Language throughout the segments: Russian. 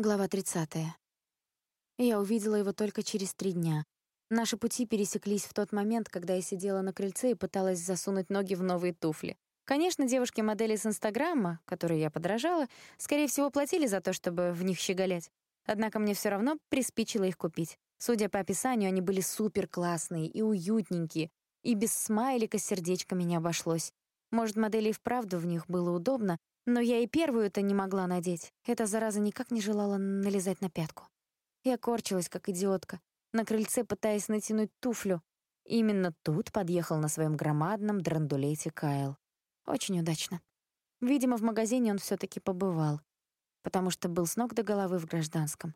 Глава 30. Я увидела его только через три дня. Наши пути пересеклись в тот момент, когда я сидела на крыльце и пыталась засунуть ноги в новые туфли. Конечно, девушки-модели с Инстаграма, которые я подражала, скорее всего, платили за то, чтобы в них щеголять. Однако мне все равно приспичило их купить. Судя по описанию, они были супер классные и уютненькие, и без смайлика с сердечками не обошлось. Может, модели и вправду в них было удобно, но я и первую-то не могла надеть. Эта зараза никак не желала налезать на пятку. Я корчилась, как идиотка, на крыльце пытаясь натянуть туфлю. Именно тут подъехал на своем громадном драндулете Кайл. Очень удачно. Видимо, в магазине он все таки побывал, потому что был с ног до головы в гражданском.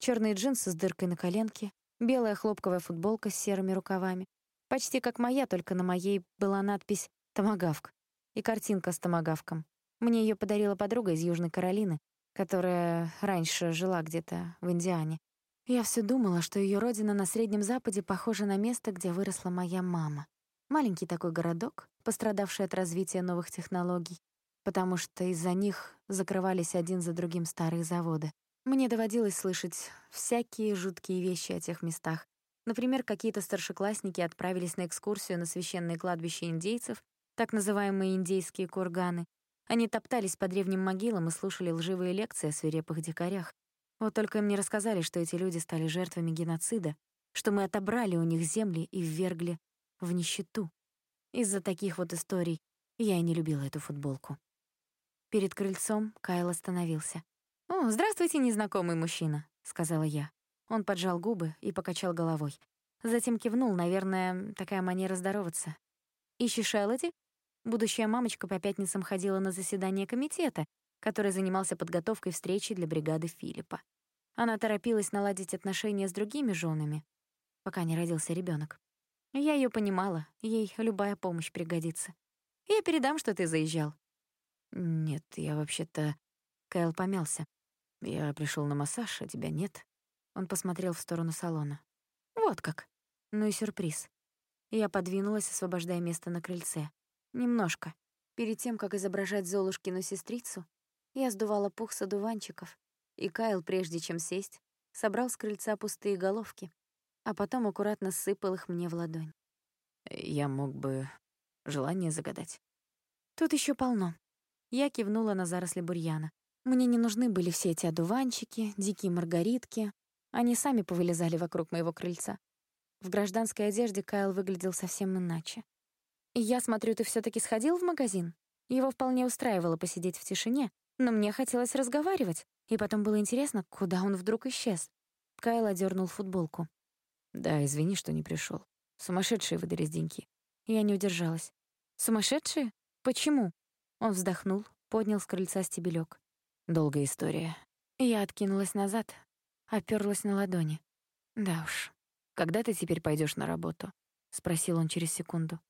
Черные джинсы с дыркой на коленке, белая хлопковая футболка с серыми рукавами. Почти как моя, только на моей была надпись «Томагавк» и картинка с томагавком. Мне ее подарила подруга из Южной Каролины, которая раньше жила где-то в Индиане. Я все думала, что ее родина на Среднем Западе похожа на место, где выросла моя мама. Маленький такой городок, пострадавший от развития новых технологий, потому что из-за них закрывались один за другим старые заводы. Мне доводилось слышать всякие жуткие вещи о тех местах. Например, какие-то старшеклассники отправились на экскурсию на священные кладбища индейцев, так называемые индейские курганы, они топтались по древним могилам и слушали лживые лекции о свирепых дикарях. Вот только им не рассказали, что эти люди стали жертвами геноцида, что мы отобрали у них земли и ввергли в нищету. Из-за таких вот историй я и не любила эту футболку. Перед крыльцом Кайл остановился. «О, здравствуйте, незнакомый мужчина», — сказала я. Он поджал губы и покачал головой. Затем кивнул, наверное, такая манера здороваться. «Ищешь Элоди?» Будущая мамочка по пятницам ходила на заседание комитета, который занимался подготовкой встречи для бригады Филиппа. Она торопилась наладить отношения с другими женами, пока не родился ребенок. Я ее понимала, ей любая помощь пригодится. Я передам, что ты заезжал. Нет, я вообще-то... Кайл помялся. Я пришел на массаж, а тебя нет. Он посмотрел в сторону салона. Вот как. Ну и сюрприз. Я подвинулась, освобождая место на крыльце. Немножко. Перед тем, как изображать Золушкину сестрицу, я сдувала пух с одуванчиков, и Кайл, прежде чем сесть, собрал с крыльца пустые головки, а потом аккуратно сыпал их мне в ладонь. Я мог бы желание загадать. Тут еще полно. Я кивнула на заросли бурьяна. Мне не нужны были все эти одуванчики, дикие маргаритки. Они сами повылезали вокруг моего крыльца. В гражданской одежде Кайл выглядел совсем иначе. «Я смотрю, ты все таки сходил в магазин?» Его вполне устраивало посидеть в тишине, но мне хотелось разговаривать, и потом было интересно, куда он вдруг исчез. Кайл одернул футболку. «Да, извини, что не пришел. Сумасшедшие выдались деньги». Я не удержалась. «Сумасшедшие? Почему?» Он вздохнул, поднял с крыльца стебелек. «Долгая история». Я откинулась назад, оперлась на ладони. «Да уж. Когда ты теперь пойдешь на работу?» — спросил он через секунду.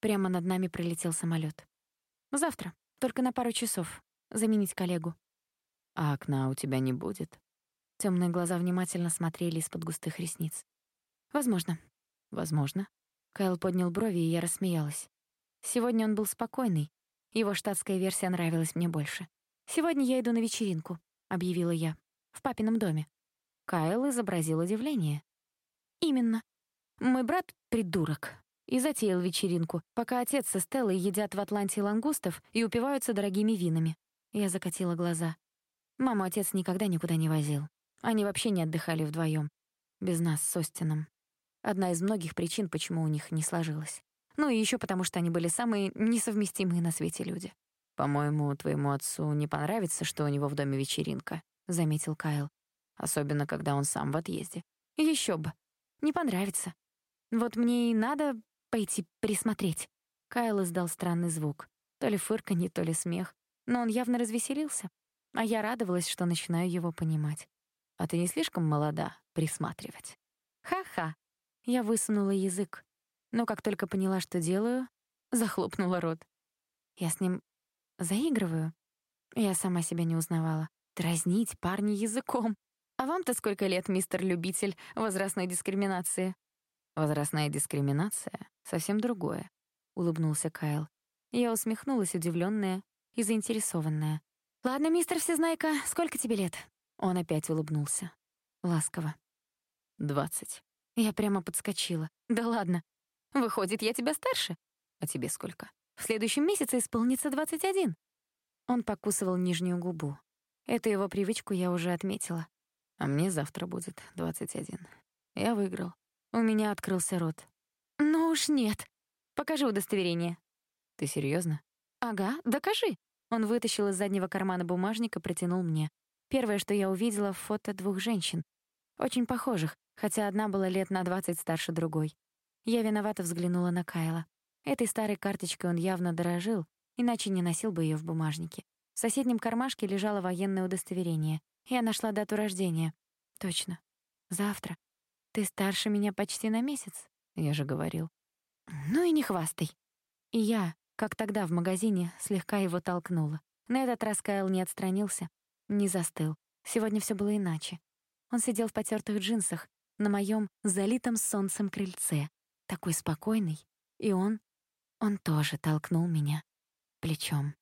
Прямо над нами пролетел самолет. Завтра, только на пару часов. Заменить коллегу. А окна у тебя не будет? Темные глаза внимательно смотрели из-под густых ресниц. Возможно. Возможно. Кайл поднял брови, и я рассмеялась. Сегодня он был спокойный. Его штатская версия нравилась мне больше. «Сегодня я иду на вечеринку», — объявила я. «В папином доме». Кайл изобразил удивление. «Именно. Мой брат — придурок и затеял вечеринку, пока отец со Стеллой едят в Атланте лангустов и упиваются дорогими винами. Я закатила глаза. Маму отец никогда никуда не возил. Они вообще не отдыхали вдвоем, Без нас с Остином. Одна из многих причин, почему у них не сложилось. Ну и еще потому, что они были самые несовместимые на свете люди. «По-моему, твоему отцу не понравится, что у него в доме вечеринка», — заметил Кайл. «Особенно, когда он сам в отъезде». Еще бы. Не понравится. Вот мне и надо пойти присмотреть». Кайл издал странный звук. То ли фырканье, то ли смех. Но он явно развеселился. А я радовалась, что начинаю его понимать. «А ты не слишком молода присматривать?» «Ха-ха!» Я высунула язык. Но как только поняла, что делаю, захлопнула рот. Я с ним заигрываю. Я сама себя не узнавала. Дразнить парня языком. А вам-то сколько лет, мистер любитель возрастной дискриминации? Возрастная дискриминация — совсем другое, — улыбнулся Кайл. Я усмехнулась, удивленная и заинтересованная. «Ладно, мистер Всезнайка, сколько тебе лет?» Он опять улыбнулся. Ласково. «Двадцать». Я прямо подскочила. «Да ладно. Выходит, я тебя старше? А тебе сколько? В следующем месяце исполнится двадцать один». Он покусывал нижнюю губу. Эту его привычку я уже отметила. А мне завтра будет двадцать один. Я выиграл. У меня открылся рот. «Ну уж нет. Покажи удостоверение». «Ты серьезно? «Ага, докажи». Он вытащил из заднего кармана бумажник и протянул мне. Первое, что я увидела — фото двух женщин. Очень похожих, хотя одна была лет на двадцать старше другой. Я виновато взглянула на Кайла. Этой старой карточкой он явно дорожил, иначе не носил бы ее в бумажнике. В соседнем кармашке лежало военное удостоверение. Я нашла дату рождения. Точно. Завтра. Ты старше меня почти на месяц, я же говорил. Ну и не хвастай. И я, как тогда в магазине, слегка его толкнула. На этот раз Кайл не отстранился, не застыл. Сегодня все было иначе. Он сидел в потертых джинсах на моем залитом солнцем крыльце, такой спокойный, и он, он тоже толкнул меня плечом.